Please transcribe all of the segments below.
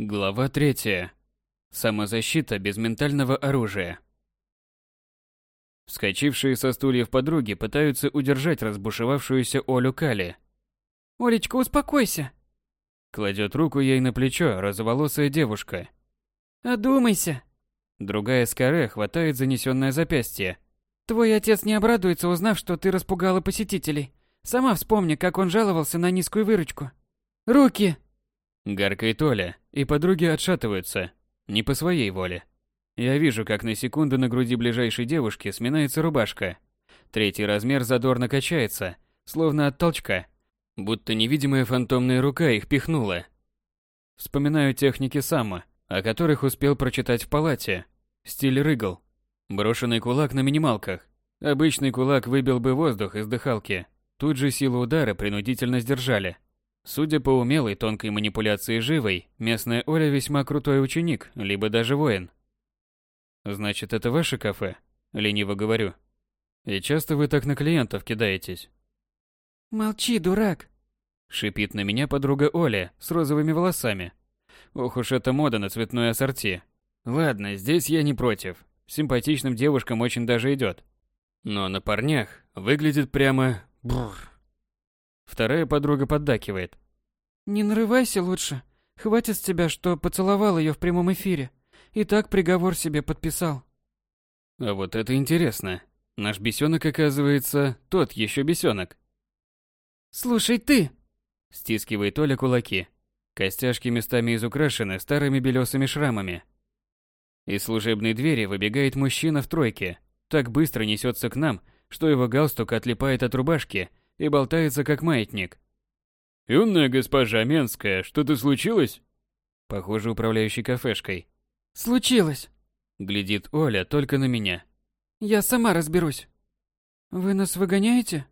Глава третья. Самозащита без ментального оружия. Вскочившие со стульев подруги пытаются удержать разбушевавшуюся Олю Кали. «Олечка, успокойся!» Кладет руку ей на плечо розоволосая девушка. «Одумайся!» Другая скоре хватает занесенное запястье. «Твой отец не обрадуется, узнав, что ты распугала посетителей. Сама вспомни, как он жаловался на низкую выручку. Руки!» Гаркает Оля, и подруги отшатываются. Не по своей воле. Я вижу, как на секунду на груди ближайшей девушки сминается рубашка. Третий размер задорно качается, словно от толчка. Будто невидимая фантомная рука их пихнула. Вспоминаю техники Сама, о которых успел прочитать в палате. Стиль рыгл. Брошенный кулак на минималках. Обычный кулак выбил бы воздух из дыхалки. Тут же силу удара принудительно сдержали. Судя по умелой тонкой манипуляции живой, местная Оля весьма крутой ученик, либо даже воин. Значит, это ваше кафе? Лениво говорю. И часто вы так на клиентов кидаетесь? «Молчи, дурак!» Шипит на меня подруга Оля с розовыми волосами. Ох уж эта мода на цветное ассорти. Ладно, здесь я не против. Симпатичным девушкам очень даже идет. Но на парнях выглядит прямо... Бррр. Вторая подруга поддакивает. «Не нарывайся лучше. Хватит с тебя, что поцеловал ее в прямом эфире. И так приговор себе подписал». А вот это интересно. Наш бесенок, оказывается, тот еще бесенок. «Слушай ты!» Стискивает Оля кулаки. Костяшки местами изукрашены старыми белесыми шрамами. Из служебной двери выбегает мужчина в тройке. Так быстро несется к нам, что его галстук отлипает от рубашки и болтается как маятник. «Юная госпожа Менская, что-то случилось?» Похоже, управляющий кафешкой. «Случилось!» Глядит Оля только на меня. «Я сама разберусь». «Вы нас выгоняете?»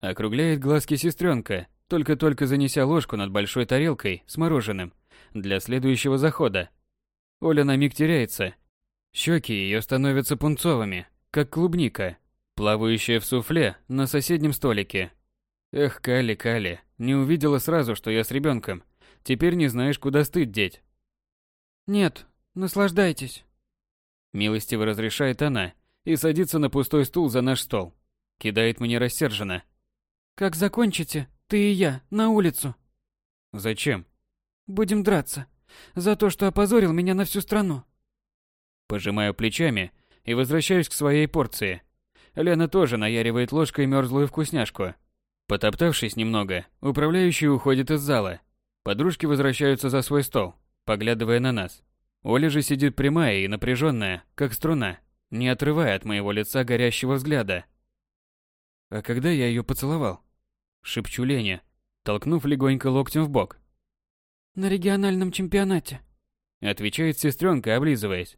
Округляет глазки сестренка, только-только занеся ложку над большой тарелкой с мороженым для следующего захода. Оля на миг теряется. Щеки ее становятся пунцовыми, как клубника, плавающая в суфле на соседнем столике. Эх, Кали, Кали, не увидела сразу, что я с ребенком. Теперь не знаешь, куда стыд деть. «Нет, наслаждайтесь». Милостиво разрешает она и садится на пустой стул за наш стол. Кидает мне рассерженно. «Как закончите, ты и я, на улицу. Зачем? Будем драться. За то, что опозорил меня на всю страну». Пожимаю плечами и возвращаюсь к своей порции. Лена тоже наяривает ложкой мерзлую вкусняшку. Потоптавшись немного, управляющий уходит из зала. Подружки возвращаются за свой стол, поглядывая на нас. Оля же сидит прямая и напряженная, как струна, не отрывая от моего лица горящего взгляда. А когда я ее поцеловал? Шепчу Лене, толкнув легонько локтем в бок. «На региональном чемпионате», Отвечает сестренка, облизываясь.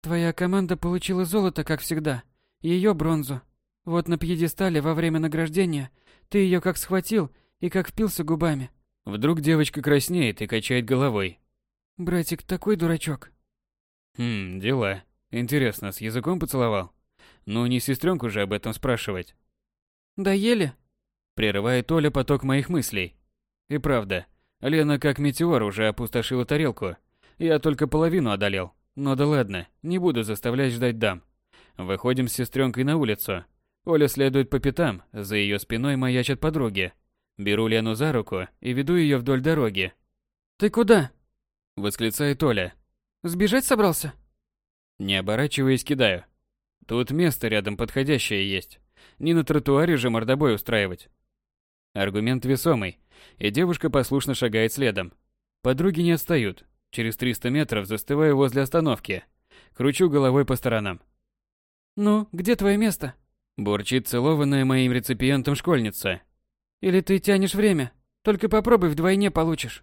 Твоя команда получила золото, как всегда, ее бронзу. Вот на пьедестале во время награждения ты ее как схватил и как впился губами. Вдруг девочка краснеет и качает головой. Братик такой дурачок. Хм, дела. Интересно, с языком поцеловал? Ну, не сестренку же об этом спрашивать. Доели? Прерывает Оля поток моих мыслей. И правда, Лена как метеор уже опустошила тарелку. Я только половину одолел. Но да ладно, не буду заставлять ждать дам. Выходим с сестренкой на улицу. Оля следует по пятам, за ее спиной маячат подруги. Беру Лену за руку и веду ее вдоль дороги. Ты куда? Восклицает Оля. Сбежать собрался? Не оборачиваясь, кидаю. Тут место рядом подходящее есть. Не на тротуаре же мордобой устраивать. Аргумент весомый, и девушка послушно шагает следом. Подруги не отстают. Через 300 метров застываю возле остановки. Кручу головой по сторонам. Ну, где твое место? Бурчит целованная моим реципиентом школьница. Или ты тянешь время? Только попробуй вдвойне получишь.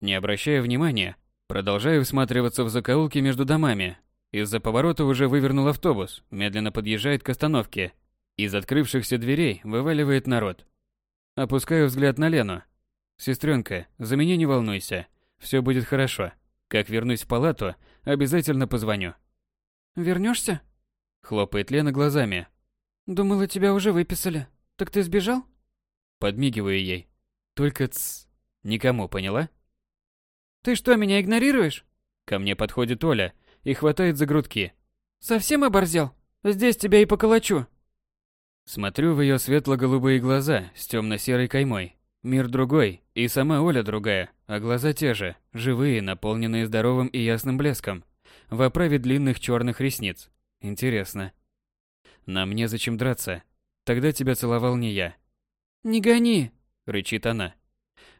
Не обращая внимания, продолжаю всматриваться в закоулки между домами. Из-за поворота уже вывернул автобус, медленно подъезжает к остановке. Из открывшихся дверей вываливает народ. Опускаю взгляд на Лену. Сестренка, за меня не волнуйся. Все будет хорошо. Как вернусь в палату, обязательно позвоню. Вернешься? Хлопает Лена глазами. Думала, тебя уже выписали. Так ты сбежал? Подмигиваю ей. Только ц... Никому, поняла? Ты что, меня игнорируешь? Ко мне подходит Оля и хватает за грудки. Совсем оборзел? Здесь тебя и поколочу. Смотрю в ее светло-голубые глаза с темно-серой каймой. Мир другой, и сама Оля другая, а глаза те же, живые, наполненные здоровым и ясным блеском, в оправе длинных черных ресниц. Интересно. Нам незачем драться. Тогда тебя целовал не я. «Не гони!» – рычит она.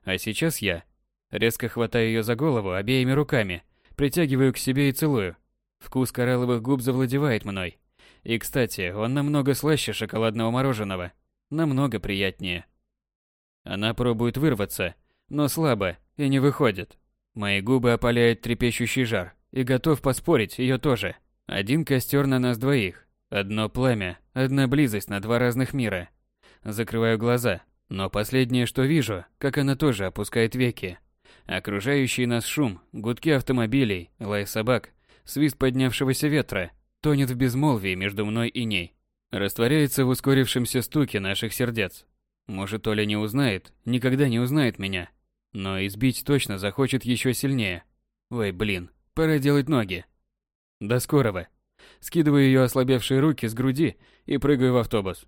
А сейчас я. Резко хватаю ее за голову обеими руками, притягиваю к себе и целую. Вкус коралловых губ завладевает мной. И, кстати, он намного слаще шоколадного мороженого. Намного приятнее. Она пробует вырваться, но слабо и не выходит. Мои губы опаляет трепещущий жар, и готов поспорить, ее тоже. Один костер на нас двоих. Одно пламя, одна близость на два разных мира. Закрываю глаза, но последнее, что вижу, как она тоже опускает веки. Окружающий нас шум, гудки автомобилей, лай собак, свист поднявшегося ветра тонет в безмолвии между мной и ней. Растворяется в ускорившемся стуке наших сердец. Может, Оля не узнает, никогда не узнает меня. Но избить точно захочет еще сильнее. Ой, блин, пора делать ноги. До скорого. Скидываю ее ослабевшие руки с груди и прыгаю в автобус.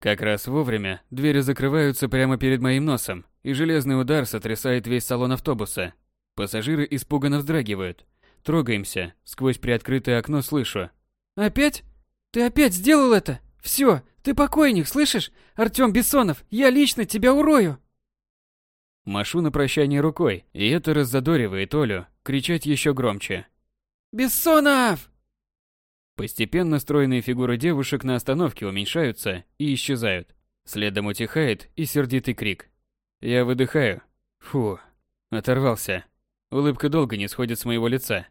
Как раз вовремя двери закрываются прямо перед моим носом, и железный удар сотрясает весь салон автобуса. Пассажиры испуганно вздрагивают. Трогаемся, сквозь приоткрытое окно слышу. «Опять? Ты опять сделал это? Все, ты покойник, слышишь? Артём Бессонов, я лично тебя урою!» Машу на прощание рукой, и это раззадоривает Олю кричать еще громче. «Бессонов!» Постепенно стройные фигуры девушек на остановке уменьшаются и исчезают. Следом утихает и сердитый крик. Я выдыхаю. Фу, оторвался. Улыбка долго не сходит с моего лица,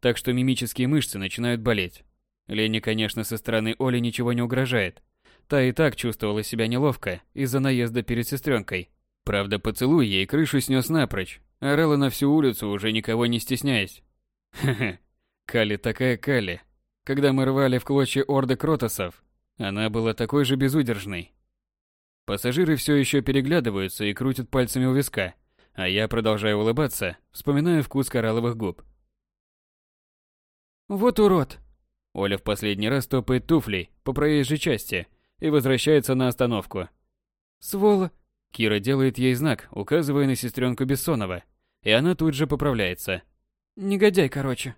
так что мимические мышцы начинают болеть. Лене, конечно, со стороны Оли ничего не угрожает. Та и так чувствовала себя неловко из-за наезда перед сестренкой. Правда, поцелуй ей крышу снес напрочь. Орала на всю улицу, уже никого не стесняясь. Хе-хе, Кали такая Кали, когда мы рвали в клочья орды кротосов, она была такой же безудержной. Пассажиры все еще переглядываются и крутят пальцами у виска, а я продолжаю улыбаться, вспоминая вкус коралловых губ. «Вот урод!» Оля в последний раз топает туфлей по проезжей части и возвращается на остановку. «Своло!» Кира делает ей знак, указывая на сестренку Бессонова, и она тут же поправляется. «Негодяй, короче!»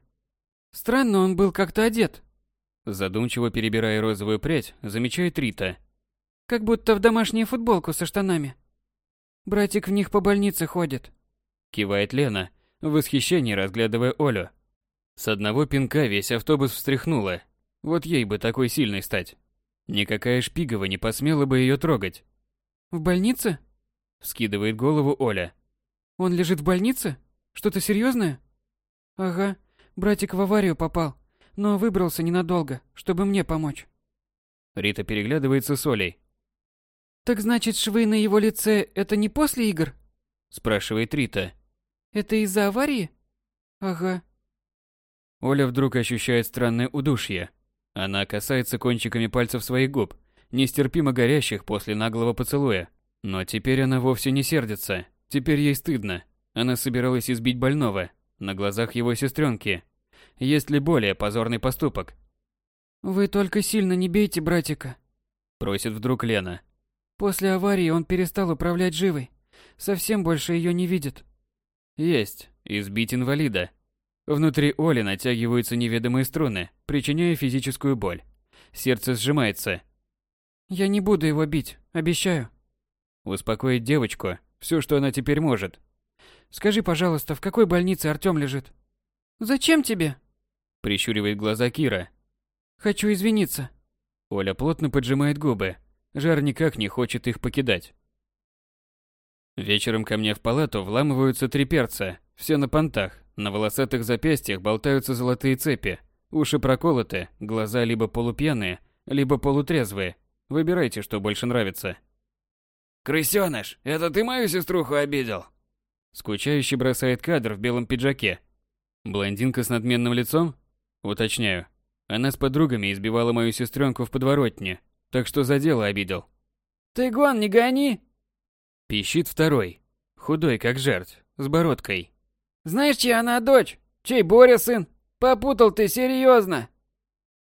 Странно он был как-то одет. Задумчиво перебирая розовую прядь, замечает Рита. Как будто в домашнюю футболку со штанами. Братик в них по больнице ходит. Кивает Лена, в восхищении разглядывая Олю. С одного пинка весь автобус встряхнуло. Вот ей бы такой сильной стать. Никакая шпигова не посмела бы ее трогать. В больнице? Скидывает голову Оля. Он лежит в больнице? Что-то серьезное? Ага, Братик в аварию попал, но выбрался ненадолго, чтобы мне помочь. Рита переглядывается с Олей. Так значит, швы на его лице это не после игр? спрашивает Рита. Это из-за аварии? Ага. Оля вдруг ощущает странное удушье. Она касается кончиками пальцев своих губ, нестерпимо горящих после наглого поцелуя. Но теперь она вовсе не сердится. Теперь ей стыдно. Она собиралась избить больного на глазах его сестренки. Есть ли более позорный поступок? «Вы только сильно не бейте братика», – просит вдруг Лена. «После аварии он перестал управлять живой. Совсем больше ее не видит». Есть. Избить инвалида. Внутри Оли натягиваются неведомые струны, причиняя физическую боль. Сердце сжимается. «Я не буду его бить, обещаю». Успокоить девочку – все, что она теперь может. «Скажи, пожалуйста, в какой больнице Артём лежит?» «Зачем тебе?» Прищуривает глаза Кира. Хочу извиниться. Оля плотно поджимает губы. Жар никак не хочет их покидать. Вечером ко мне в палату вламываются три перца, все на понтах, на волосатых запястьях болтаются золотые цепи, уши проколоты, глаза либо полупьяные, либо полутрезвые. Выбирайте, что больше нравится. «Крысёныш, это ты мою сеструху обидел?» Скучающе бросает кадр в белом пиджаке. Блондинка с надменным лицом? Уточняю. Она с подругами избивала мою сестренку в подворотне, так что за дело обидел. «Ты гон, не гони!» Пищит второй. Худой, как жертв, с бородкой. Знаешь, чья она дочь? Чей Боря сын? Попутал ты серьезно?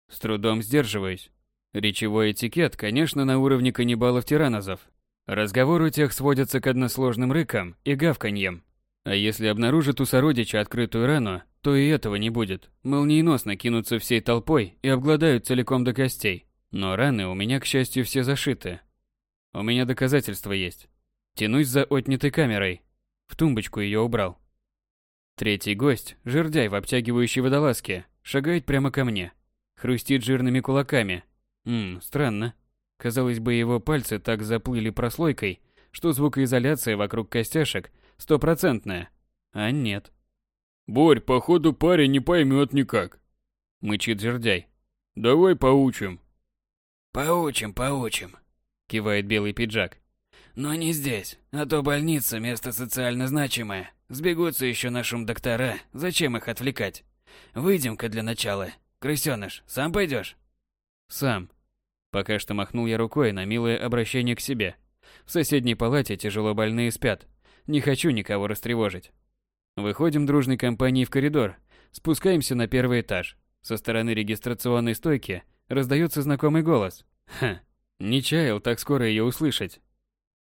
С трудом сдерживаюсь. Речевой этикет, конечно, на уровне каннибалов-тиранозов. Разговор у тех сводится к односложным рыкам и гавканьем. А если обнаружат у сородича открытую рану, то и этого не будет. Молниеносно кинутся всей толпой и обгладают целиком до костей. Но раны у меня, к счастью, все зашиты. У меня доказательства есть. Тянусь за отнятой камерой. В тумбочку ее убрал. Третий гость, жердяй в обтягивающей водолазке, шагает прямо ко мне. Хрустит жирными кулаками. Ммм, странно. Казалось бы, его пальцы так заплыли прослойкой, что звукоизоляция вокруг костяшек стопроцентная. А нет. «Борь, походу парень не поймет никак», — мычит жердяй. «Давай поучим». «Поучим, поучим», — кивает белый пиджак. «Но не здесь, а то больница — место социально значимое. Сбегутся еще на шум доктора, зачем их отвлекать? Выйдем-ка для начала. Крысёныш, сам пойдешь? Сам. Пока что махнул я рукой на милое обращение к себе. В соседней палате тяжело больные спят. Не хочу никого растревожить. Выходим дружной компанией в коридор. Спускаемся на первый этаж. Со стороны регистрационной стойки раздается знакомый голос. Ха, не чаял так скоро ее услышать.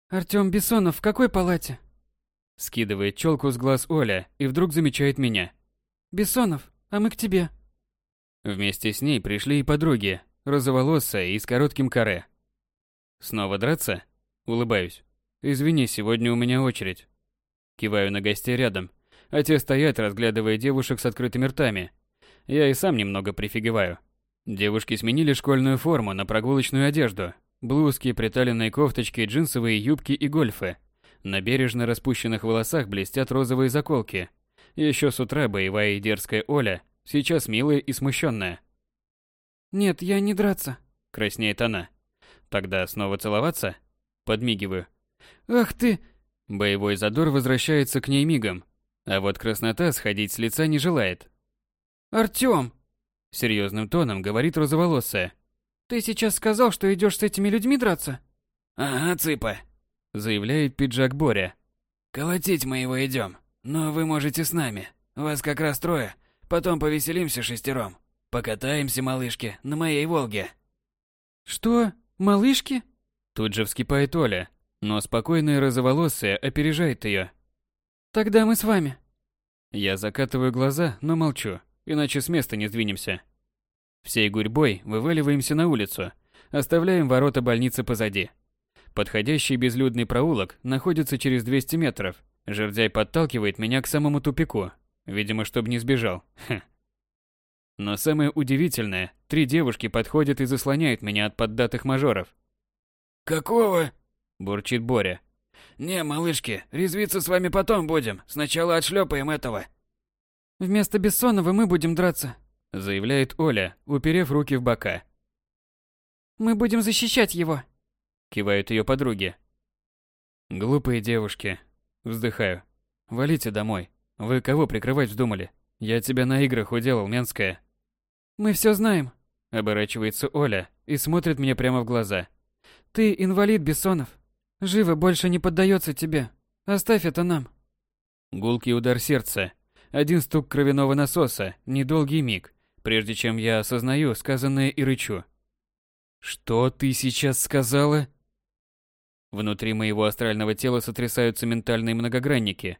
Артём Бессонов в какой палате? Скидывает челку с глаз Оля и вдруг замечает меня. Бессонов, а мы к тебе. Вместе с ней пришли и подруги, розоволосая и с коротким каре. Снова драться? Улыбаюсь. Извини, сегодня у меня очередь. Киваю на гостей рядом, а те стоят, разглядывая девушек с открытыми ртами. Я и сам немного прифигеваю. Девушки сменили школьную форму на прогулочную одежду. Блузки, приталенные кофточки, джинсовые юбки и гольфы. На бережно распущенных волосах блестят розовые заколки. Еще с утра боевая и дерзкая Оля, сейчас милая и смущенная. «Нет, я не драться», — краснеет она. «Тогда снова целоваться?» Подмигиваю. «Ах ты!» Боевой задор возвращается к ней мигом, а вот краснота сходить с лица не желает. «Артём!» Серьезным тоном говорит розоволосая. «Ты сейчас сказал, что идешь с этими людьми драться?» «Ага, цыпа», заявляет пиджак Боря. «Колотить мы его идем, но вы можете с нами. Вас как раз трое, потом повеселимся шестером. Покатаемся, малышки, на моей Волге». «Что? Малышки?» Тут же вскипает Оля, но спокойная розоволосая опережает ее. «Тогда мы с вами». Я закатываю глаза, но молчу, иначе с места не сдвинемся. Всей гурьбой вываливаемся на улицу, оставляем ворота больницы позади. Подходящий безлюдный проулок находится через 200 метров. Жердяй подталкивает меня к самому тупику, видимо, чтобы не сбежал. Хм. Но самое удивительное, три девушки подходят и заслоняют меня от поддатых мажоров. «Какого?» – бурчит Боря. «Не, малышки, резвиться с вами потом будем. Сначала отшлепаем этого». «Вместо Бессонова мы будем драться», – заявляет Оля, уперев руки в бока. «Мы будем защищать его», кивают ее подруги. Глупые девушки. Вздыхаю. Валите домой. Вы кого прикрывать вздумали? Я тебя на играх уделал, Менская. Мы все знаем. Оборачивается Оля и смотрит мне прямо в глаза. Ты инвалид, Бессонов. Живо больше не поддается тебе. Оставь это нам. Гулкий удар сердца. Один стук кровяного насоса, недолгий миг, прежде чем я осознаю сказанное и рычу. «Что ты сейчас сказала?» Внутри моего астрального тела сотрясаются ментальные многогранники.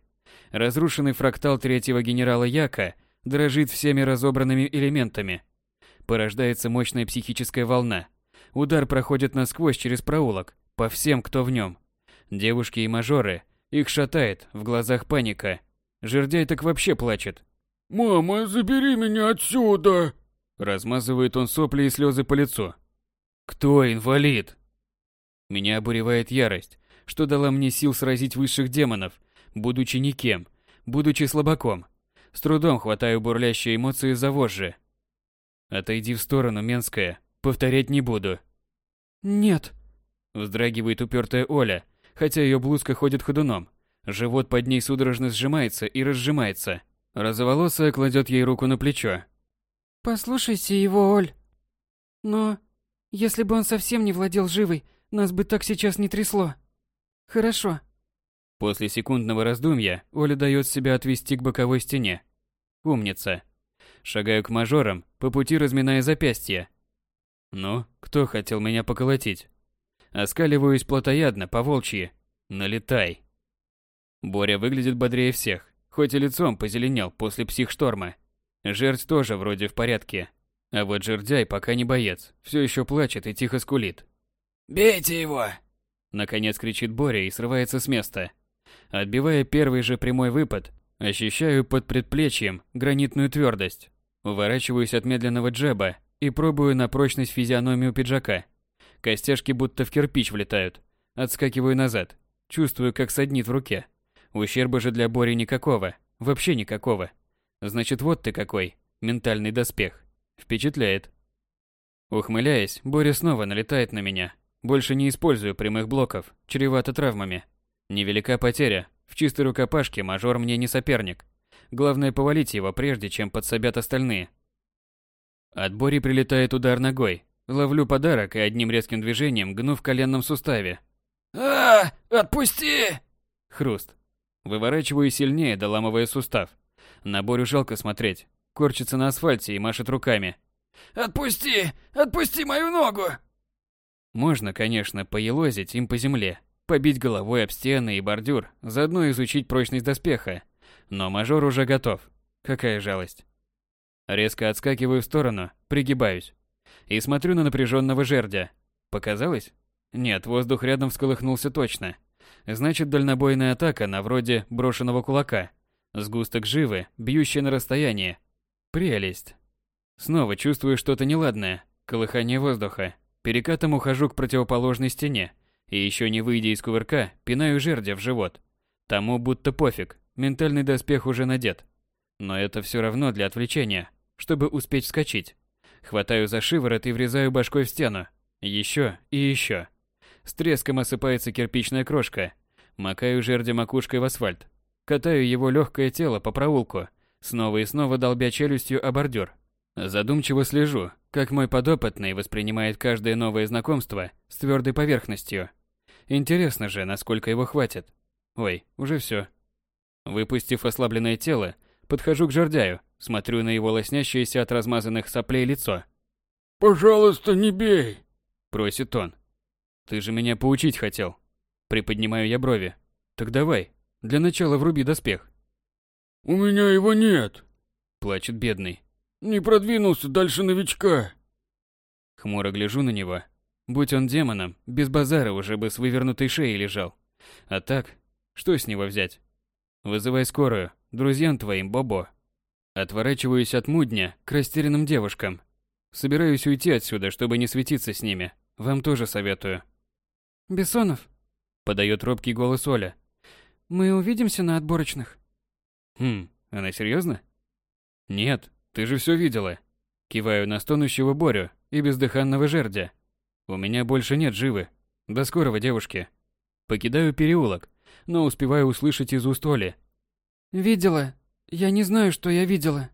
Разрушенный фрактал третьего генерала Яка дрожит всеми разобранными элементами. Порождается мощная психическая волна. Удар проходит насквозь через проулок, по всем, кто в нем. Девушки и мажоры, их шатает, в глазах паника. Жердяй так вообще плачет. «Мама, забери меня отсюда!» Размазывает он сопли и слезы по лицу. «Кто инвалид?» Меня обуревает ярость, что дала мне сил сразить высших демонов, будучи никем, будучи слабаком. С трудом хватаю бурлящие эмоции за вожжи. Отойди в сторону, Менская. Повторять не буду. Нет. Вздрагивает упертая Оля, хотя ее блузка ходит ходуном. Живот под ней судорожно сжимается и разжимается. Розоволосая кладет ей руку на плечо. Послушайся его, Оль. Но если бы он совсем не владел живой, нас бы так сейчас не трясло. Хорошо. После секундного раздумья Оля дает себя отвести к боковой стене. Умница. Шагаю к мажорам, по пути разминая запястья. Ну, кто хотел меня поколотить? Оскаливаюсь плотоядно, по волчьи. Налетай. Боря выглядит бодрее всех, хоть и лицом позеленел после психшторма. Жерть тоже вроде в порядке. А вот жердяй пока не боец, все еще плачет и тихо скулит. «Бейте его!» Наконец кричит Боря и срывается с места. Отбивая первый же прямой выпад, ощущаю под предплечьем гранитную твердость. Уворачиваюсь от медленного джеба и пробую на прочность физиономию пиджака. Костяшки будто в кирпич влетают. Отскакиваю назад. Чувствую, как саднит в руке. Ущерба же для Бори никакого. Вообще никакого. Значит, вот ты какой. Ментальный доспех. Впечатляет. Ухмыляясь, Боря снова налетает на меня. Больше не использую прямых блоков, чревато травмами. Невелика потеря. В чистой рукопашке мажор мне не соперник. Главное повалить его прежде, чем подсобят остальные. От Бори прилетает удар ногой. Ловлю подарок и одним резким движением гну в коленном суставе. а Отпусти!» Хруст. Выворачиваю сильнее, доламывая сустав. На Борю жалко смотреть. Корчится на асфальте и машет руками. «Отпусти! Отпусти мою ногу!» Можно, конечно, поелозить им по земле, побить головой об стены и бордюр, заодно изучить прочность доспеха. Но мажор уже готов. Какая жалость. Резко отскакиваю в сторону, пригибаюсь. И смотрю на напряженного жердя. Показалось? Нет, воздух рядом всколыхнулся точно. Значит, дальнобойная атака на вроде брошенного кулака. Сгусток живы, бьющий на расстояние. Прелесть. Снова чувствую что-то неладное. Колыхание воздуха. Перекатом ухожу к противоположной стене. И еще не выйдя из кувырка, пинаю жердя в живот. Тому будто пофиг, ментальный доспех уже надет. Но это все равно для отвлечения, чтобы успеть вскочить. Хватаю за шиворот и врезаю башкой в стену. Еще и еще. С треском осыпается кирпичная крошка. Макаю жердя макушкой в асфальт. Катаю его легкое тело по проулку, снова и снова долбя челюстью о бордюр. Задумчиво слежу, как мой подопытный воспринимает каждое новое знакомство с твердой поверхностью. Интересно же, насколько его хватит. Ой, уже все. Выпустив ослабленное тело, подхожу к жердяю, смотрю на его лоснящееся от размазанных соплей лицо. «Пожалуйста, не бей!» – просит он. «Ты же меня поучить хотел». Приподнимаю я брови. «Так давай, для начала вруби доспех». «У меня его нет», – плачет бедный. «Не продвинулся дальше новичка». Хмуро гляжу на него. Будь он демоном, без базара уже бы с вывернутой шеей лежал. А так, что с него взять? Вызывай скорую, друзьям твоим, Бобо. Отворачиваюсь от мудня к растерянным девушкам. Собираюсь уйти отсюда, чтобы не светиться с ними. Вам тоже советую. Бессонов, подает робкий голос Оля. Мы увидимся на отборочных. Хм, она серьезно? Нет, ты же все видела. Киваю на стонущего Борю и бездыханного жердя. У меня больше нет живы. До скорого, девушки. Покидаю переулок, но успеваю услышать из уст Оли. Видела. Я не знаю, что я видела.